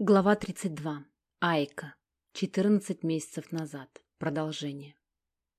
Глава 32. Айка. 14 месяцев назад. Продолжение.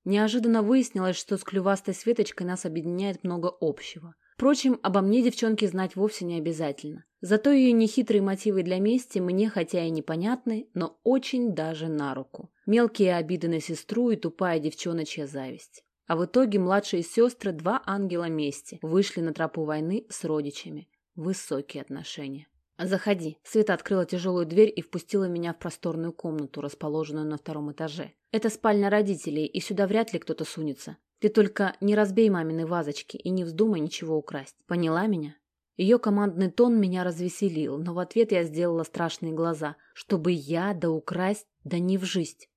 Неожиданно выяснилось, что с клювастой Светочкой нас объединяет много общего. Впрочем, обо мне девчонке знать вовсе не обязательно. Зато ее нехитрые мотивы для мести мне, хотя и непонятны, но очень даже на руку. Мелкие обиды на сестру и тупая девчоночья зависть. А в итоге младшие сестры, два ангела мести, вышли на тропу войны с родичами. Высокие отношения. «Заходи». Света открыла тяжелую дверь и впустила меня в просторную комнату, расположенную на втором этаже. «Это спальня родителей, и сюда вряд ли кто-то сунется. Ты только не разбей мамины вазочки и не вздумай ничего украсть. Поняла меня?» Ее командный тон меня развеселил, но в ответ я сделала страшные глаза, чтобы я да украсть, да не в жизнь.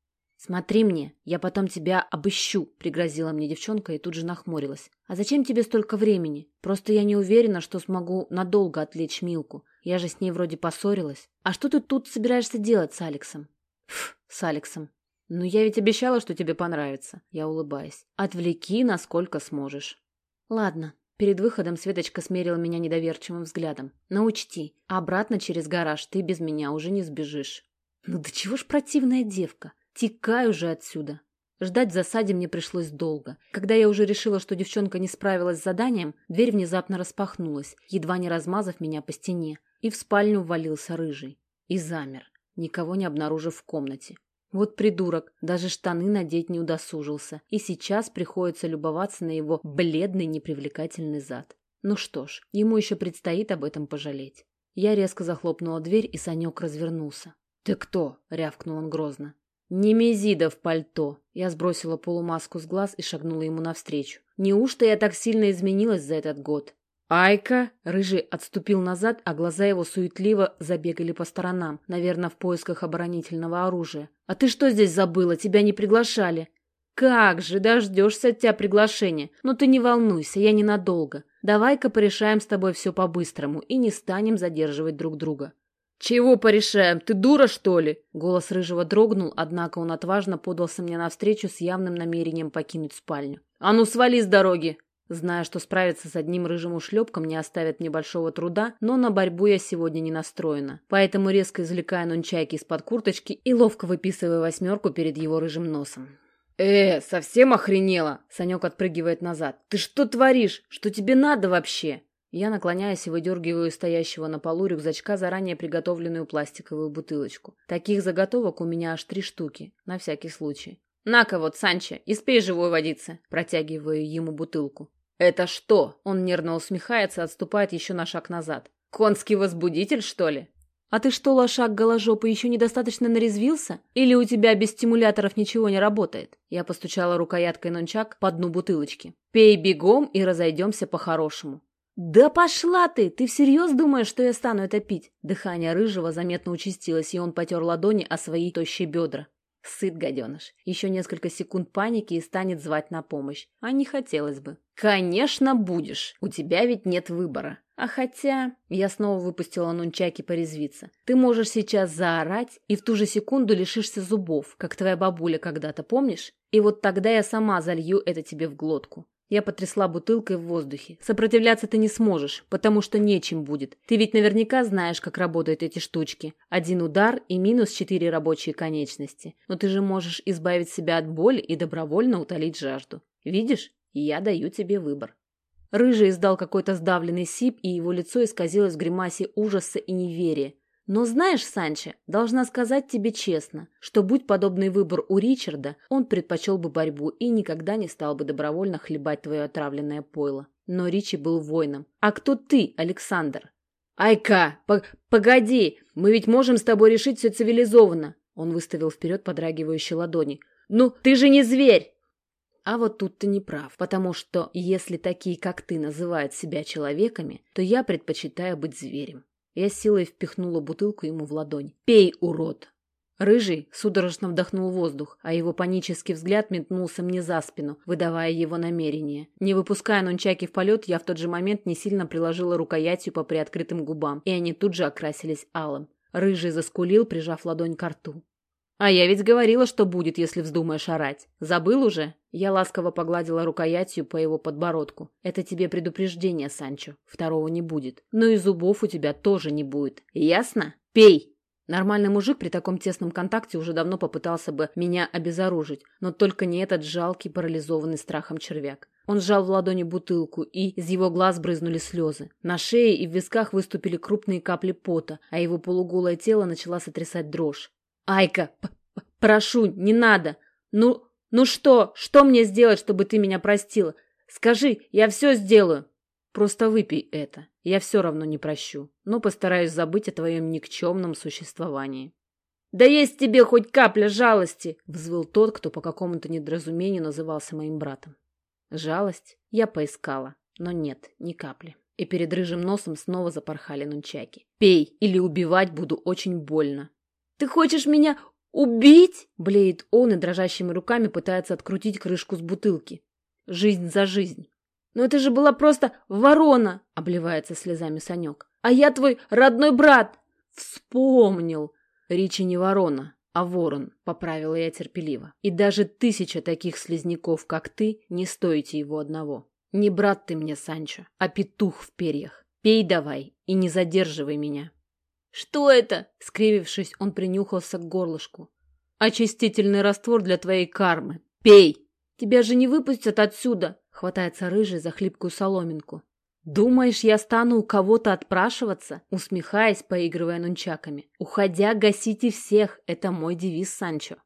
«Смотри мне, я потом тебя обыщу», — пригрозила мне девчонка и тут же нахмурилась. «А зачем тебе столько времени? Просто я не уверена, что смогу надолго отвлечь Милку. Я же с ней вроде поссорилась. А что ты тут собираешься делать с Алексом?» «Ф, с Алексом. Ну я ведь обещала, что тебе понравится». Я улыбаюсь. «Отвлеки, насколько сможешь». «Ладно». Перед выходом Светочка смерила меня недоверчивым взглядом. «Но учти, обратно через гараж ты без меня уже не сбежишь». «Ну да чего ж противная девка?» Текай уже отсюда. Ждать в засаде мне пришлось долго. Когда я уже решила, что девчонка не справилась с заданием, дверь внезапно распахнулась, едва не размазав меня по стене, и в спальню ввалился рыжий. И замер, никого не обнаружив в комнате. Вот придурок, даже штаны надеть не удосужился, и сейчас приходится любоваться на его бледный непривлекательный зад. Ну что ж, ему еще предстоит об этом пожалеть. Я резко захлопнула дверь, и Санек развернулся. «Ты кто?» — рявкнул он грозно. «Немезида в пальто!» Я сбросила полумаску с глаз и шагнула ему навстречу. «Неужто я так сильно изменилась за этот год?» «Айка!» Рыжий отступил назад, а глаза его суетливо забегали по сторонам, наверное, в поисках оборонительного оружия. «А ты что здесь забыла? Тебя не приглашали!» «Как же, дождешься от тебя приглашения. Но ты не волнуйся, я ненадолго. Давай-ка порешаем с тобой все по-быстрому и не станем задерживать друг друга». «Чего порешаем? Ты дура, что ли?» Голос Рыжего дрогнул, однако он отважно подался мне навстречу с явным намерением покинуть спальню. «А ну, свали с дороги!» Зная, что справиться с одним рыжим ушлепком не оставит мне большого труда, но на борьбу я сегодня не настроена. Поэтому резко извлекая нунчайки из-под курточки и ловко выписывая восьмерку перед его рыжим носом. «Э, совсем охренела!» Санек отпрыгивает назад. «Ты что творишь? Что тебе надо вообще?» Я наклоняюсь и выдергиваю стоящего на полу рюкзачка заранее приготовленную пластиковую бутылочку. Таких заготовок у меня аж три штуки, на всякий случай. «На-ка вот, Санчо, испей живой водицы!» Протягиваю ему бутылку. «Это что?» Он нервно усмехается, отступает еще на шаг назад. «Конский возбудитель, что ли?» «А ты что, лошак голожопый, еще недостаточно нарезвился? Или у тебя без стимуляторов ничего не работает?» Я постучала рукояткой нончак по дну бутылочки. «Пей бегом и разойдемся по-хорошему. «Да пошла ты! Ты всерьез думаешь, что я стану это пить?» Дыхание рыжего заметно участилось, и он потер ладони о свои тощие бедра. Сыт, гаденыш. Еще несколько секунд паники и станет звать на помощь. А не хотелось бы. «Конечно будешь. У тебя ведь нет выбора. А хотя...» Я снова выпустила нунчаки порезвиться. «Ты можешь сейчас заорать, и в ту же секунду лишишься зубов, как твоя бабуля когда-то, помнишь? И вот тогда я сама залью это тебе в глотку. Я потрясла бутылкой в воздухе. Сопротивляться ты не сможешь, потому что нечем будет. Ты ведь наверняка знаешь, как работают эти штучки. Один удар и минус четыре рабочие конечности. Но ты же можешь избавить себя от боли и добровольно утолить жажду. Видишь? Я даю тебе выбор. Рыжий издал какой-то сдавленный сип, и его лицо исказилось в гримасе ужаса и неверия. Но знаешь, Санчо, должна сказать тебе честно, что будь подобный выбор у Ричарда, он предпочел бы борьбу и никогда не стал бы добровольно хлебать твое отравленное пойло. Но Ричи был воином. А кто ты, Александр? Айка, по погоди, мы ведь можем с тобой решить все цивилизованно. Он выставил вперед подрагивающие ладони. Ну, ты же не зверь! А вот тут ты не прав, потому что если такие, как ты, называют себя человеками, то я предпочитаю быть зверем. Я силой впихнула бутылку ему в ладонь. «Пей, урод!» Рыжий судорожно вдохнул воздух, а его панический взгляд метнулся мне за спину, выдавая его намерение. Не выпуская нунчаки в полет, я в тот же момент не сильно приложила рукоятью по приоткрытым губам, и они тут же окрасились алым. Рыжий заскулил, прижав ладонь к рту. «А я ведь говорила, что будет, если вздумаешь орать. Забыл уже?» Я ласково погладила рукоятью по его подбородку. «Это тебе предупреждение, Санчо. Второго не будет. Но и зубов у тебя тоже не будет. Ясно? Пей!» Нормальный мужик при таком тесном контакте уже давно попытался бы меня обезоружить, но только не этот жалкий, парализованный страхом червяк. Он сжал в ладони бутылку, и из его глаз брызнули слезы. На шее и в висках выступили крупные капли пота, а его полуголое тело начала сотрясать дрожь. «Айка, прошу, не надо! Ну, ну что, что мне сделать, чтобы ты меня простила? Скажи, я все сделаю!» «Просто выпей это. Я все равно не прощу, но постараюсь забыть о твоем никчемном существовании». «Да есть тебе хоть капля жалости!» — взвыл тот, кто по какому-то недоразумению назывался моим братом. Жалость я поискала, но нет, ни капли. И перед рыжим носом снова запорхали нунчаки. «Пей, или убивать буду очень больно». «Ты хочешь меня убить?» — блеет он и дрожащими руками пытается открутить крышку с бутылки. «Жизнь за жизнь». «Но это же была просто ворона!» — обливается слезами Санек. «А я твой родной брат!» «Вспомнил!» Ричи не ворона, а ворон, поправила я терпеливо. И даже тысяча таких слизняков, как ты, не стоите его одного. Не брат ты мне, Санчо, а петух в перьях. Пей давай и не задерживай меня. Что это? Скривившись, он принюхался к горлышку. Очистительный раствор для твоей кармы. Пей! Тебя же не выпустят отсюда, хватается рыжий за хлипкую соломинку. «Думаешь, я стану у кого-то отпрашиваться?» Усмехаясь, поигрывая нунчаками. «Уходя, гасите всех. Это мой девиз, Санчо».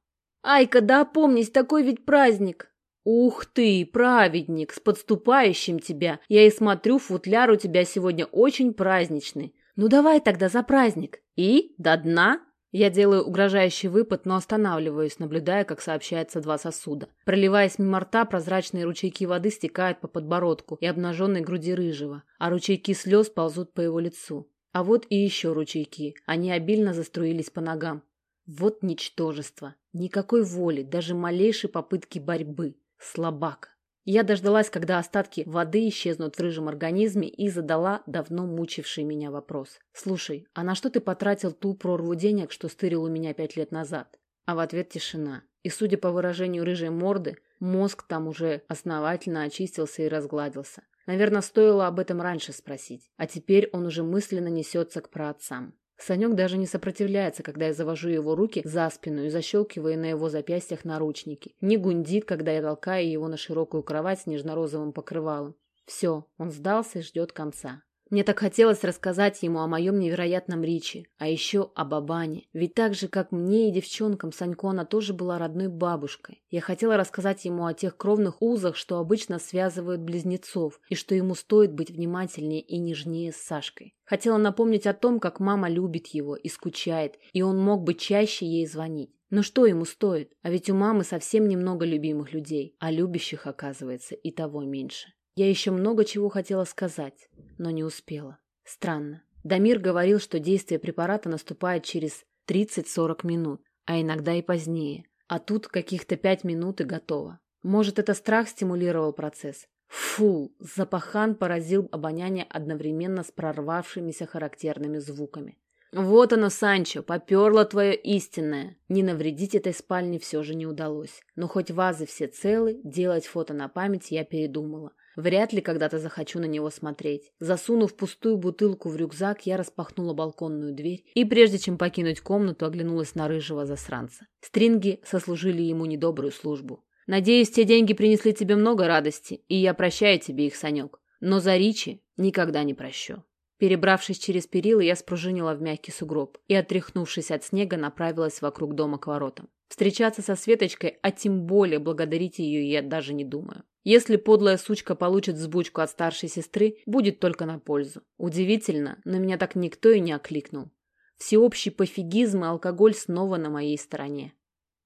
«Айка, да опомнись, такой ведь праздник!» «Ух ты, праведник, с подступающим тебя! Я и смотрю, футляр у тебя сегодня очень праздничный. Ну давай тогда за праздник. И? До дна?» Я делаю угрожающий выпад, но останавливаюсь, наблюдая, как сообщается два сосуда. Проливаясь мимо рта, прозрачные ручейки воды стекают по подбородку и обнаженной груди рыжего, а ручейки слез ползут по его лицу. А вот и еще ручейки. Они обильно заструились по ногам. Вот ничтожество. Никакой воли, даже малейшей попытки борьбы. Слабак. Я дождалась, когда остатки воды исчезнут в рыжем организме и задала давно мучивший меня вопрос. «Слушай, а на что ты потратил ту прорву денег, что стырил у меня пять лет назад?» А в ответ тишина. И, судя по выражению рыжей морды, мозг там уже основательно очистился и разгладился. Наверное, стоило об этом раньше спросить. А теперь он уже мысленно несется к праотцам. Санек даже не сопротивляется, когда я завожу его руки за спину и защелкиваю на его запястьях наручники. Не гундит, когда я толкаю его на широкую кровать с нежно-розовым покрывалом. Все, он сдался и ждет конца. Мне так хотелось рассказать ему о моем невероятном Ричи, а еще о Бабане. Ведь так же, как мне и девчонкам, Санько она тоже была родной бабушкой. Я хотела рассказать ему о тех кровных узах, что обычно связывают близнецов, и что ему стоит быть внимательнее и нежнее с Сашкой. Хотела напомнить о том, как мама любит его и скучает, и он мог бы чаще ей звонить. Но что ему стоит? А ведь у мамы совсем немного любимых людей, а любящих, оказывается, и того меньше. Я еще много чего хотела сказать, но не успела. Странно. Дамир говорил, что действие препарата наступает через 30-40 минут, а иногда и позднее. А тут каких-то пять минут и готово. Может, это страх стимулировал процесс? Фу, запахан поразил обоняние одновременно с прорвавшимися характерными звуками. Вот оно, Санчо, поперло твое истинное. Не навредить этой спальне все же не удалось. Но хоть вазы все целы, делать фото на память я передумала. Вряд ли когда-то захочу на него смотреть. Засунув пустую бутылку в рюкзак, я распахнула балконную дверь и, прежде чем покинуть комнату, оглянулась на рыжего засранца. Стринги сослужили ему недобрую службу. «Надеюсь, те деньги принесли тебе много радости, и я прощаю тебе их, Санек. Но за Ричи никогда не прощу». Перебравшись через перила, я спружинила в мягкий сугроб и, отряхнувшись от снега, направилась вокруг дома к воротам. Встречаться со Светочкой, а тем более благодарить ее, я даже не думаю. Если подлая сучка получит взбучку от старшей сестры, будет только на пользу. Удивительно, но меня так никто и не окликнул. Всеобщий пофигизм и алкоголь снова на моей стороне.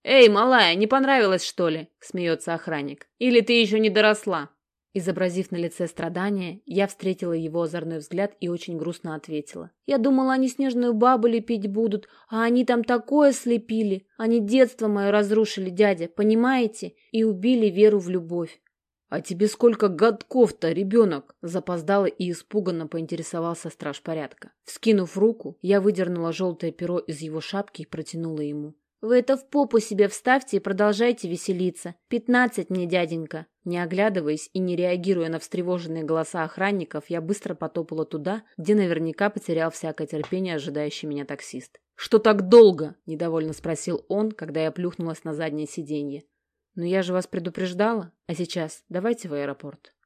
«Эй, малая, не понравилось, что ли?» – смеется охранник. «Или ты еще не доросла?» Изобразив на лице страдания, я встретила его озорной взгляд и очень грустно ответила. «Я думала, они снежную бабу лепить будут, а они там такое слепили. Они детство мое разрушили, дядя, понимаете? И убили веру в любовь. «А тебе сколько годков-то, ребенок?» Запоздало и испуганно поинтересовался страж порядка. Вскинув руку, я выдернула желтое перо из его шапки и протянула ему. Вы это в попу себе вставьте и продолжайте веселиться. Пятнадцать мне, дяденька. Не оглядываясь и не реагируя на встревоженные голоса охранников, я быстро потопала туда, где наверняка потерял всякое терпение ожидающий меня таксист. «Что так долго?» – недовольно спросил он, когда я плюхнулась на заднее сиденье. «Но я же вас предупреждала. А сейчас давайте в аэропорт».